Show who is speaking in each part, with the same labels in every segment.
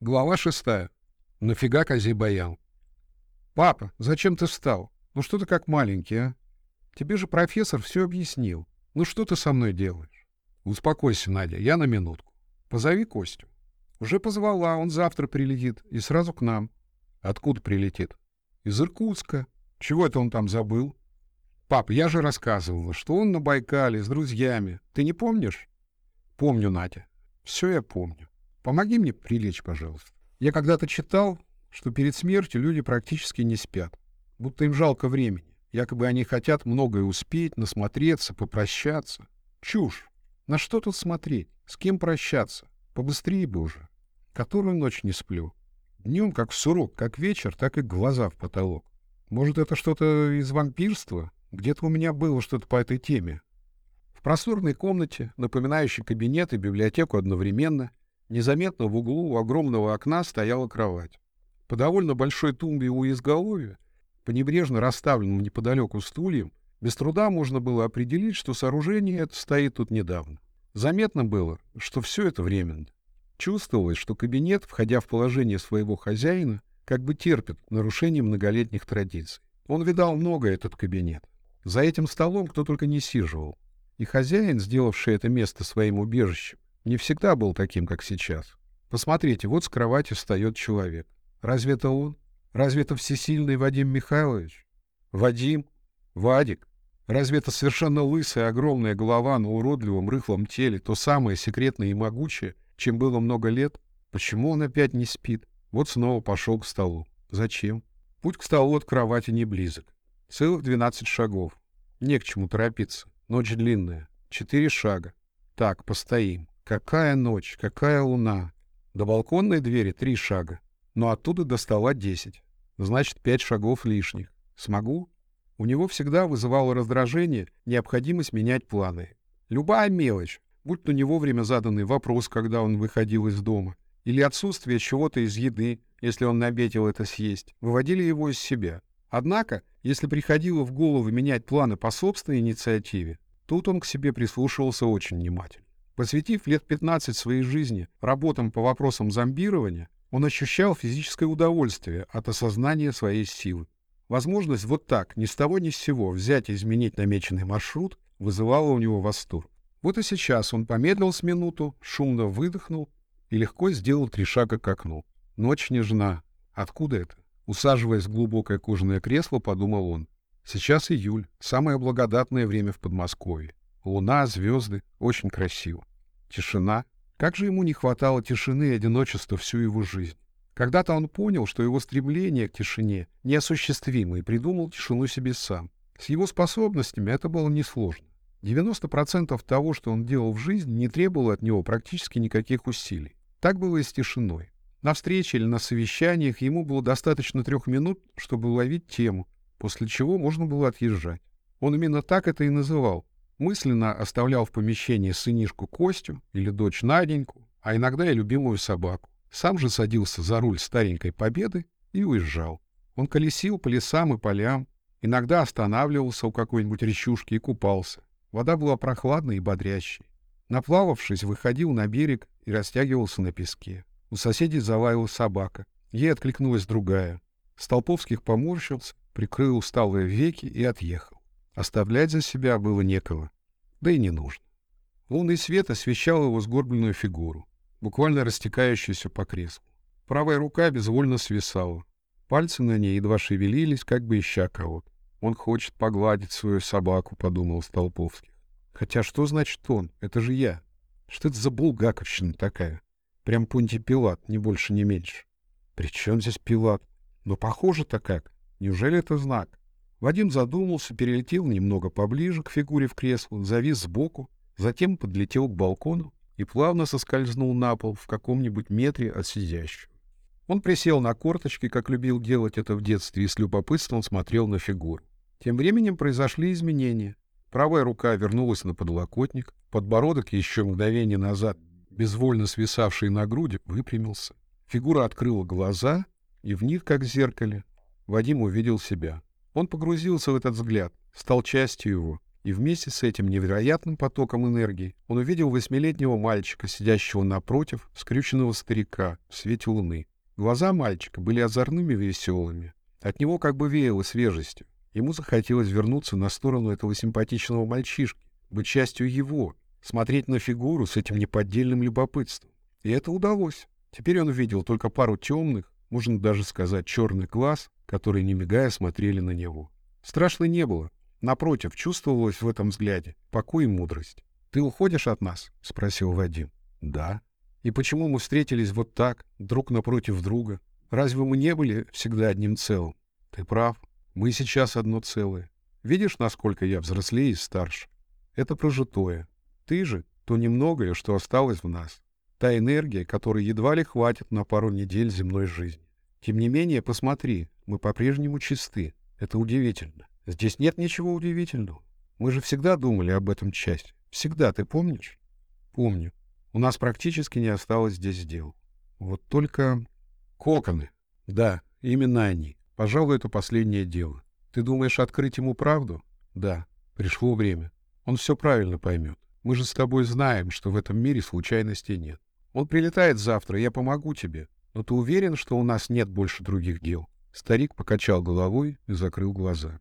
Speaker 1: Глава шестая. Нафига козе баян? Папа, зачем ты встал? Ну что ты как маленький, а? Тебе же профессор все объяснил. Ну что ты со мной делаешь? Успокойся, Надя, я на минутку. Позови Костю. Уже позвала, он завтра прилетит и сразу к нам. Откуда прилетит? Из Иркутска. Чего это он там забыл? Пап, я же рассказывала, что он на Байкале с друзьями. Ты не помнишь? Помню, Надя. Все я помню. Помоги мне прилечь, пожалуйста. Я когда-то читал, что перед смертью люди практически не спят. Будто им жалко времени. Якобы они хотят многое успеть, насмотреться, попрощаться. Чушь. На что тут смотреть? С кем прощаться? Побыстрее бы уже. Которую ночь не сплю. Днем как сурок, как вечер, так и глаза в потолок. Может, это что-то из вампирства? Где-то у меня было что-то по этой теме. В просторной комнате, напоминающей кабинет и библиотеку одновременно, незаметно в углу у огромного окна стояла кровать. По довольно большой тумбе у изголовья, по небрежно расставленным неподалеку стульям, без труда можно было определить, что сооружение это стоит тут недавно. Заметно было, что все это временно. Чувствовалось, что кабинет, входя в положение своего хозяина, как бы терпит нарушение многолетних традиций. Он видал много этот кабинет. За этим столом кто только не сиживал. И хозяин, сделавший это место своим убежищем, не всегда был таким, как сейчас. Посмотрите, вот с кровати встает человек. Разве это он? Разве это всесильный Вадим Михайлович? Вадим? Вадик? Разве это совершенно лысая огромная голова на уродливом рыхлом теле, то самое секретное и могучее, чем было много лет? Почему он опять не спит? Вот снова пошел к столу. Зачем? Путь к столу от кровати не близок. Целых двенадцать шагов. Не к чему торопиться. Ночь длинная. Четыре шага. Так, постоим. Какая ночь, какая луна. До балконной двери три шага. Но оттуда до стола десять. Значит, пять шагов лишних. Смогу? У него всегда вызывало раздражение необходимость менять планы. Любая мелочь, будь то не вовремя заданный вопрос, когда он выходил из дома, или отсутствие чего-то из еды, если он наметил это съесть, выводили его из себя. Однако, если приходило в голову менять планы по собственной инициативе, тут он к себе прислушивался очень внимательно. Посвятив лет 15 своей жизни работам по вопросам зомбирования, он ощущал физическое удовольствие от осознания своей силы. Возможность вот так, ни с того ни с сего, взять и изменить намеченный маршрут вызывала у него восторг. Вот и сейчас он помедлил с минуту, шумно выдохнул и легко сделал три шага к окну. Ночь нежна. Откуда это? Усаживаясь в глубокое кожаное кресло, подумал он. Сейчас июль, самое благодатное время в Подмосковье. Луна, звезды, очень красиво. Тишина. Как же ему не хватало тишины и одиночества всю его жизнь. Когда-то он понял, что его стремление к тишине неосуществимо и придумал тишину себе сам. С его способностями это было несложно. 90% того, что он делал в жизни, не требовало от него практически никаких усилий. Так было и с тишиной. На встрече или на совещаниях ему было достаточно трех минут, чтобы уловить тему, после чего можно было отъезжать. Он именно так это и называл. Мысленно оставлял в помещении сынишку Костю или дочь Наденьку, а иногда и любимую собаку. Сам же садился за руль старенькой победы и уезжал. Он колесил по лесам и полям, иногда останавливался у какой-нибудь речушки и купался. Вода была прохладной и бодрящей. Наплававшись, выходил на берег и растягивался на песке. У соседей залаяла собака. Ей откликнулась другая. Столповских поморщился, прикрыл усталые веки и отъехал. Оставлять за себя было некого, да и не нужно. Лунный свет освещал его сгорбленную фигуру буквально растекающуюся по креслу. Правая рука безвольно свисала. Пальцы на ней едва шевелились, как бы ища кого-то. «Он хочет погладить свою собаку», — подумал Столповский. «Хотя что значит он? Это же я. Что это за булгаковщина такая? Прям Понтий Пилат, ни больше, ни меньше. При чем здесь Пилат? Но похоже-то как. Неужели это знак?» Вадим задумался, перелетел немного поближе к фигуре в кресло, завис сбоку, затем подлетел к балкону и плавно соскользнул на пол в каком-нибудь метре от сидящего. Он присел на корточки, как любил делать это в детстве, и с любопытством смотрел на фигуру. Тем временем произошли изменения. Правая рука вернулась на подлокотник, подбородок еще мгновение назад, безвольно свисавший на груди, выпрямился. Фигура открыла глаза, и в них, как в зеркале, Вадим увидел себя. Он погрузился в этот взгляд, стал частью его, И вместе с этим невероятным потоком энергии он увидел восьмилетнего мальчика, сидящего напротив, скрюченного старика в свете луны. Глаза мальчика были озорными и веселыми. От него как бы веяло свежестью. Ему захотелось вернуться на сторону этого симпатичного мальчишки, быть частью его, смотреть на фигуру с этим неподдельным любопытством. И это удалось. Теперь он видел только пару темных, можно даже сказать черных глаз, которые, не мигая, смотрели на него. Страшно не было. Напротив, чувствовалось в этом взгляде покой и мудрость. «Ты уходишь от нас?» — спросил Вадим. «Да». «И почему мы встретились вот так, друг напротив друга? Разве мы не были всегда одним целым?» «Ты прав. Мы сейчас одно целое. Видишь, насколько я взрослее и старше? Это прожитое. Ты же — то немногое, что осталось в нас. Та энергия, которой едва ли хватит на пару недель земной жизни. Тем не менее, посмотри, мы по-прежнему чисты. Это удивительно. Здесь нет ничего удивительного. Мы же всегда думали об этом части. Всегда, ты помнишь? Помню. У нас практически не осталось здесь дел. Вот только... Коконы. Да, именно они. Пожалуй, это последнее дело. Ты думаешь открыть ему правду? Да, пришло время. Он все правильно поймет. Мы же с тобой знаем, что в этом мире случайностей нет. Он прилетает завтра, я помогу тебе. Но ты уверен, что у нас нет больше других дел?» Старик покачал головой и закрыл глаза.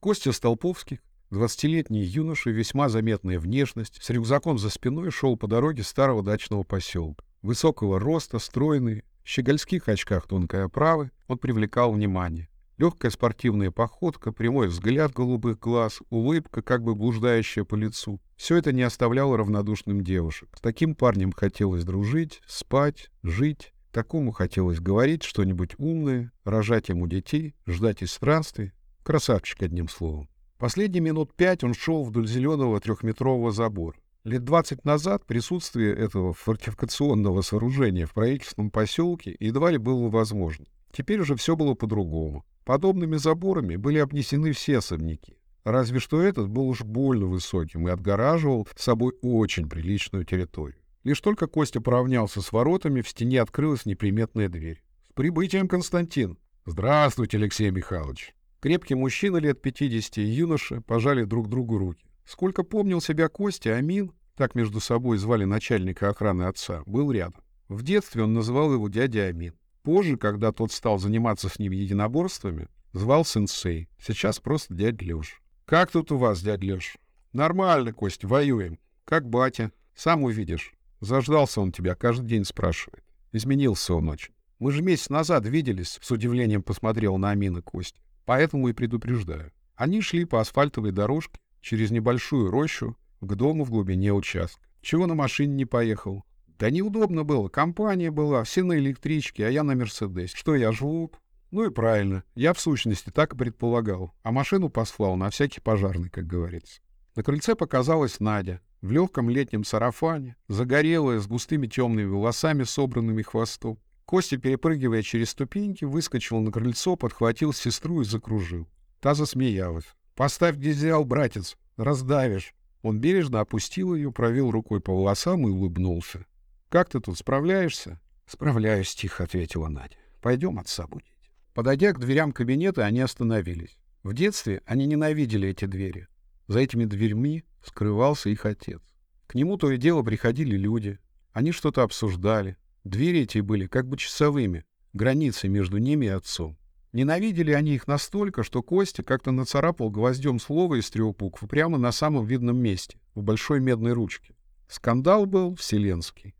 Speaker 1: Костя Столповский, двадцатилетний юноша, весьма заметная внешность, с рюкзаком за спиной шел по дороге старого дачного поселка. Высокого роста, стройный, в щегольских очках тонкой оправы, он привлекал внимание. Легкая спортивная походка, прямой взгляд голубых глаз, улыбка, как бы блуждающая по лицу. Все это не оставляло равнодушным девушек. С таким парнем хотелось дружить, спать, жить. Такому хотелось говорить что-нибудь умное, рожать ему детей, ждать из странствий. Красавчик, одним словом. Последние минут пять он шел вдоль зеленого трехметрового забора. Лет двадцать назад присутствие этого фортификационного сооружения в правительственном поселке едва ли было возможно. Теперь уже все было по-другому. Подобными заборами были обнесены все особняки. Разве что этот был уж больно высоким и отгораживал собой очень приличную территорию. Лишь только Костя поравнялся с воротами, в стене открылась неприметная дверь. «С прибытием, Константин!» «Здравствуйте, Алексей Михайлович!» Крепкий мужчина лет 50 и юноша пожали друг другу руки. Сколько помнил себя Костя, Амин, так между собой звали начальника охраны отца, был рядом. В детстве он называл его дядя Амин. Позже, когда тот стал заниматься с ним единоборствами, звал сенсей. Сейчас просто дядя Лёш. «Как тут у вас, дядя Лёш?» «Нормально, Кость, воюем. Как батя. Сам увидишь. Заждался он тебя, каждый день спрашивает. Изменился он очень. Мы же месяц назад виделись, с удивлением посмотрел на Амина Кость. Поэтому и предупреждаю. Они шли по асфальтовой дорожке через небольшую рощу к дому в глубине участка. Чего на машине не поехал? Да неудобно было. Компания была, все на электричке, а я на Мерседесе. Что, я жлоб? Ну и правильно. Я в сущности так и предполагал. А машину послал на всякий пожарный, как говорится. На крыльце показалась Надя. В легком летнем сарафане, загорелая, с густыми темными волосами, собранными хвостом. Костя, перепрыгивая через ступеньки, выскочил на крыльцо, подхватил сестру и закружил. Та засмеялась. «Поставь дизель, братец, раздавишь». Он бережно опустил ее, провел рукой по волосам и улыбнулся. «Как ты тут, справляешься?» «Справляюсь», — тихо ответила Надя. «Пойдем отца будить». Подойдя к дверям кабинета, они остановились. В детстве они ненавидели эти двери. За этими дверьми скрывался их отец. К нему то и дело приходили люди. Они что-то обсуждали. Двери эти были как бы часовыми, границей между ними и отцом. Ненавидели они их настолько, что Костя как-то нацарапал гвоздем слово из трех букв прямо на самом видном месте, в большой медной ручке. Скандал был вселенский.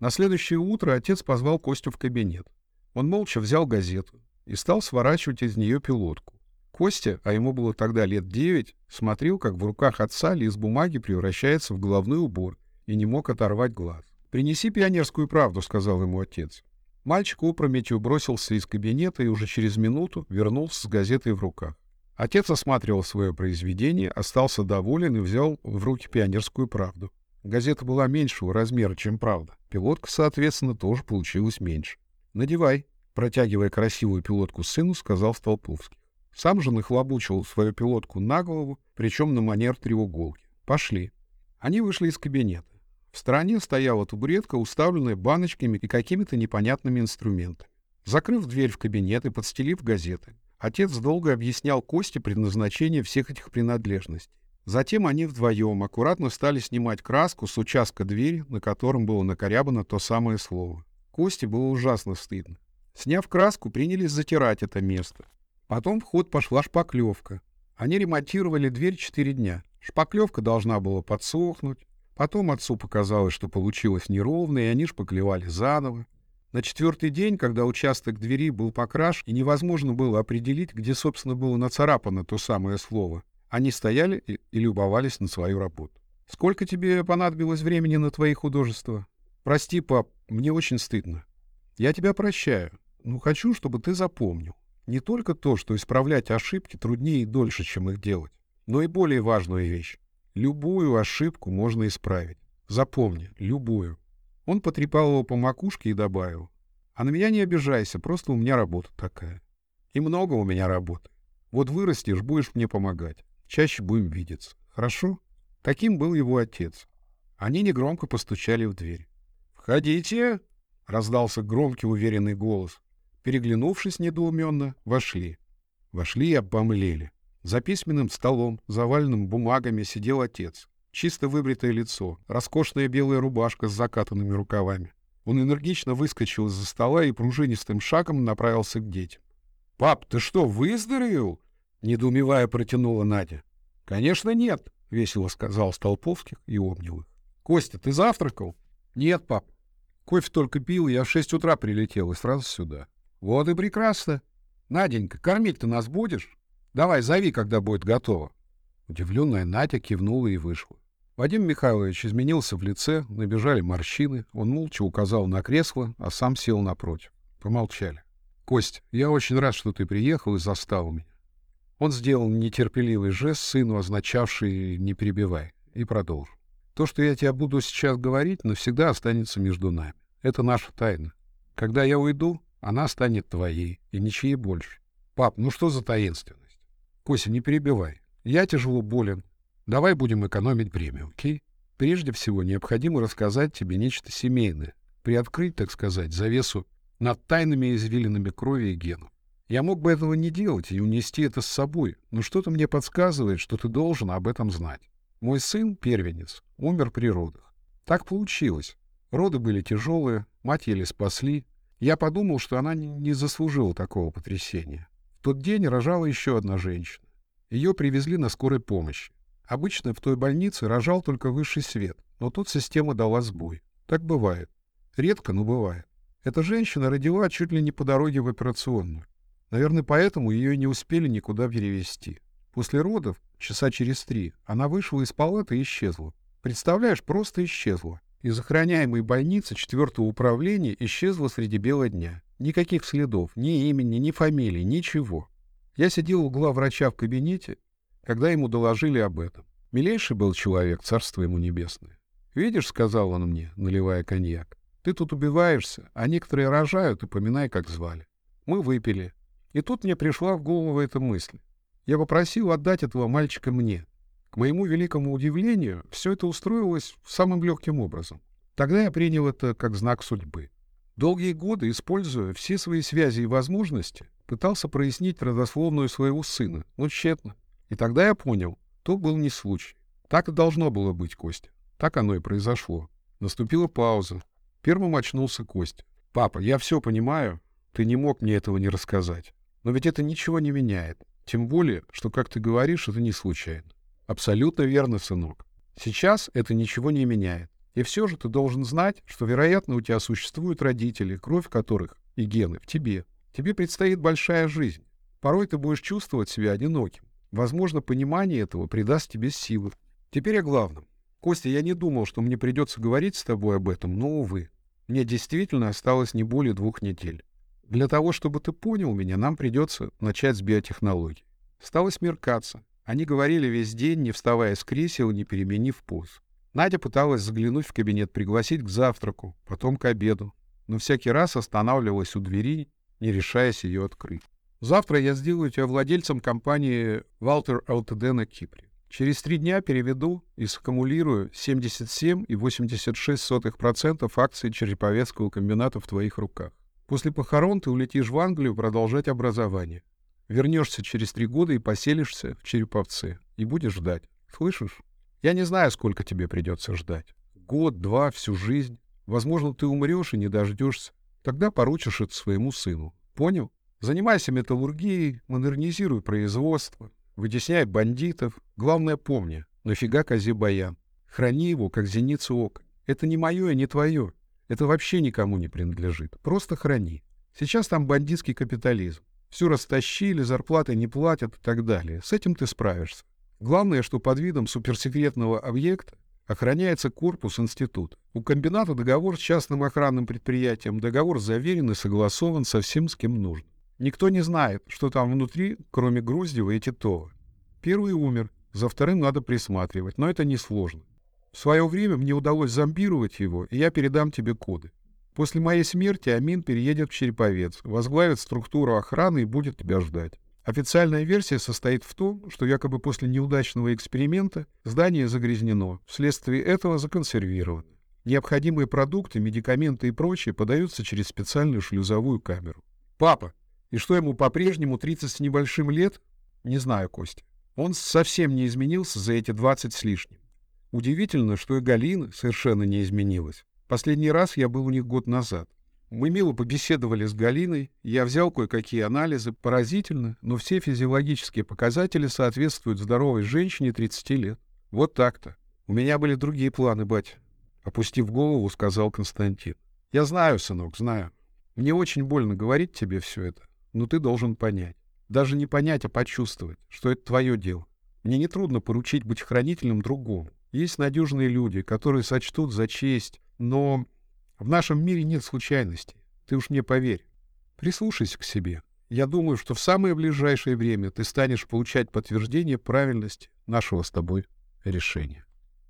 Speaker 1: На следующее утро отец позвал Костю в кабинет. Он молча взял газету и стал сворачивать из нее пилотку. Костя, а ему было тогда лет девять, смотрел, как в руках отца лист бумаги превращается в головной убор и не мог оторвать глаз. «Принеси пионерскую правду», — сказал ему отец. Мальчик опрометью бросился из кабинета и уже через минуту вернулся с газетой в руках. Отец осматривал свое произведение, остался доволен и взял в руки пионерскую правду. Газета была меньшего размера, чем правда. Пилотка, соответственно, тоже получилась меньше. «Надевай», — протягивая красивую пилотку сыну, сказал Столповский. Сам же нахлобучил свою пилотку на голову, причем на манер треуголки. «Пошли». Они вышли из кабинета. В стороне стояла табуретка, уставленная баночками и какими-то непонятными инструментами. Закрыв дверь в кабинет и подстелив газеты, отец долго объяснял Косте предназначение всех этих принадлежностей. Затем они вдвоем аккуратно стали снимать краску с участка двери, на котором было накорябано то самое слово. Косте было ужасно стыдно. Сняв краску, принялись затирать это место. Потом в ход пошла шпаклевка. Они ремонтировали дверь четыре дня. Шпаклевка должна была подсохнуть. Потом отцу показалось, что получилось неровно, и они шпаклевали заново. На четвертый день, когда участок двери был покрашен, и невозможно было определить, где, собственно, было нацарапано то самое слово, они стояли и, и любовались на свою работу. «Сколько тебе понадобилось времени на твои художества?» «Прости, пап, мне очень стыдно. Я тебя прощаю, но хочу, чтобы ты запомнил. Не только то, что исправлять ошибки труднее и дольше, чем их делать, но и более важную вещь. Любую ошибку можно исправить. Запомни, любую. Он потрепал его по макушке и добавил. А на меня не обижайся, просто у меня работа такая. И много у меня работы. Вот вырастешь, будешь мне помогать. Чаще будем видеться. Хорошо? Таким был его отец. Они негромко постучали в дверь. «Входите!» — раздался громкий уверенный голос. Переглянувшись недоуменно, вошли. Вошли и обомлели. За письменным столом, заваленным бумагами, сидел отец. Чисто выбритое лицо, роскошная белая рубашка с закатанными рукавами. Он энергично выскочил из-за стола и пружинистым шагом направился к детям. «Пап, ты что, выздоровел?» — недоумевая протянула Надя. «Конечно нет», — весело сказал Столповских и обнял их. «Костя, ты завтракал?» «Нет, пап. Кофе только пил, я в шесть утра прилетел и сразу сюда». Вот и прекрасно. Наденька, кормить ты нас будешь? Давай, зови, когда будет готово. Удивленная Надя кивнула и вышла. Вадим Михайлович изменился в лице, набежали морщины. Он молча указал на кресло, а сам сел напротив. Помолчали. — Кость, я очень рад, что ты приехал и застал меня. Он сделал нетерпеливый жест сыну, означавший «не перебивай», и продолжил. То, что я тебе буду сейчас говорить, навсегда останется между нами. Это наша тайна. Когда я уйду, она станет твоей, и ничьей больше. Пап, ну что за таинственность? Кося, не перебивай. Я тяжело болен. Давай будем экономить время, окей? Прежде всего, необходимо рассказать тебе нечто семейное, приоткрыть, так сказать, завесу над тайными извилинами крови и генов. Я мог бы этого не делать и унести это с собой, но что-то мне подсказывает, что ты должен об этом знать. Мой сын, первенец, умер при родах. Так получилось. Роды были тяжелые, мать еле спасли, я подумал, что она не заслужила такого потрясения. В тот день рожала еще одна женщина. Ее привезли на скорой помощи. Обычно в той больнице рожал только высший свет, но тут система дала сбой. Так бывает. Редко, но бывает. Эта женщина родила чуть ли не по дороге в операционную. Наверное, поэтому ее не успели никуда перевести. После родов, часа через три, она вышла из палаты и исчезла. Представляешь, просто исчезла. Из охраняемой больницы четвертого управления исчезла среди бела дня. Никаких следов, ни имени, ни фамилии, ничего. Я сидел у врача в кабинете, когда ему доложили об этом. Милейший был человек, царство ему небесное. «Видишь, — сказал он мне, наливая коньяк, — ты тут убиваешься, а некоторые рожают, и поминай, как звали. Мы выпили. И тут мне пришла в голову эта мысль. Я попросил отдать этого мальчика мне. К моему великому удивлению, все это устроилось самым легким образом. Тогда я принял это как знак судьбы. Долгие годы, используя все свои связи и возможности, пытался прояснить родословную своего сына, но тщетно. И тогда я понял, то был не случай. Так и должно было быть, Костя. Так оно и произошло. Наступила пауза. Первым очнулся Костя. «Папа, я все понимаю. Ты не мог мне этого не рассказать. Но ведь это ничего не меняет. Тем более, что, как ты говоришь, это не случайно. Абсолютно верно, сынок. Сейчас это ничего не меняет. И все же ты должен знать, что, вероятно, у тебя существуют родители, кровь которых и гены в тебе. Тебе предстоит большая жизнь. Порой ты будешь чувствовать себя одиноким. Возможно, понимание этого придаст тебе силы. Теперь о главном. Костя, я не думал, что мне придется говорить с тобой об этом, но, увы, мне действительно осталось не более двух недель. Для того, чтобы ты понял меня, нам придется начать с биотехнологий. Стало смеркаться. Они говорили весь день, не вставая с кресел, не переменив поз. Надя пыталась заглянуть в кабинет, пригласить к завтраку, потом к обеду, но всякий раз останавливалась у двери, не решаясь ее открыть. Завтра я сделаю тебя владельцем компании Walter Ltd на Кипре. Через три дня переведу и саккумулирую 77,86% акций Череповецкого комбината в твоих руках. После похорон ты улетишь в Англию продолжать образование. Вернешься через три года и поселишься в Череповце. И будешь ждать. Слышишь? Я не знаю, сколько тебе придется ждать. Год, два, всю жизнь. Возможно, ты умрешь и не дождешься. Тогда поручишь это своему сыну. Понял? Занимайся металлургией, модернизируй производство, вытесняй бандитов. Главное помни, нафига козе баян. Храни его, как зеницу ока. Это не мое и не твое. Это вообще никому не принадлежит. Просто храни. Сейчас там бандитский капитализм. Все растащили, зарплаты не платят и так далее. С этим ты справишься. Главное, что под видом суперсекретного объекта охраняется корпус института. У комбината договор с частным охранным предприятием. Договор заверен и согласован со всем, с кем нужно. Никто не знает, что там внутри, кроме Груздева и Титова. Первый умер, за вторым надо присматривать, но это несложно. В свое время мне удалось зомбировать его, и я передам тебе коды. После моей смерти Амин переедет в Череповец, возглавит структуру охраны и будет тебя ждать. Официальная версия состоит в том, что якобы после неудачного эксперимента здание загрязнено, вследствие этого законсервировано. Необходимые продукты, медикаменты и прочее подаются через специальную шлюзовую камеру. Папа, и что ему по-прежнему 30 с небольшим лет? Не знаю, Костя. Он совсем не изменился за эти 20 с лишним. Удивительно, что и Галина совершенно не изменилась. Последний раз я был у них год назад. Мы мило побеседовали с Галиной, я взял кое-какие анализы. Поразительно, но все физиологические показатели соответствуют здоровой женщине 30 лет. Вот так-то. У меня были другие планы, бать. Опустив голову, сказал Константин. Я знаю, сынок, знаю. Мне очень больно говорить тебе все это но ты должен понять. Даже не понять, а почувствовать, что это твое дело. Мне нетрудно поручить быть хранителем другому. Есть надежные люди, которые сочтут за честь, но в нашем мире нет случайностей. Ты уж мне поверь. Прислушайся к себе. Я думаю, что в самое ближайшее время ты станешь получать подтверждение правильности нашего с тобой решения.